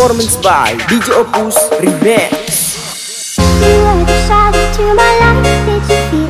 performance by DJ Opus Remix. You were the shadow to my life, did you feel?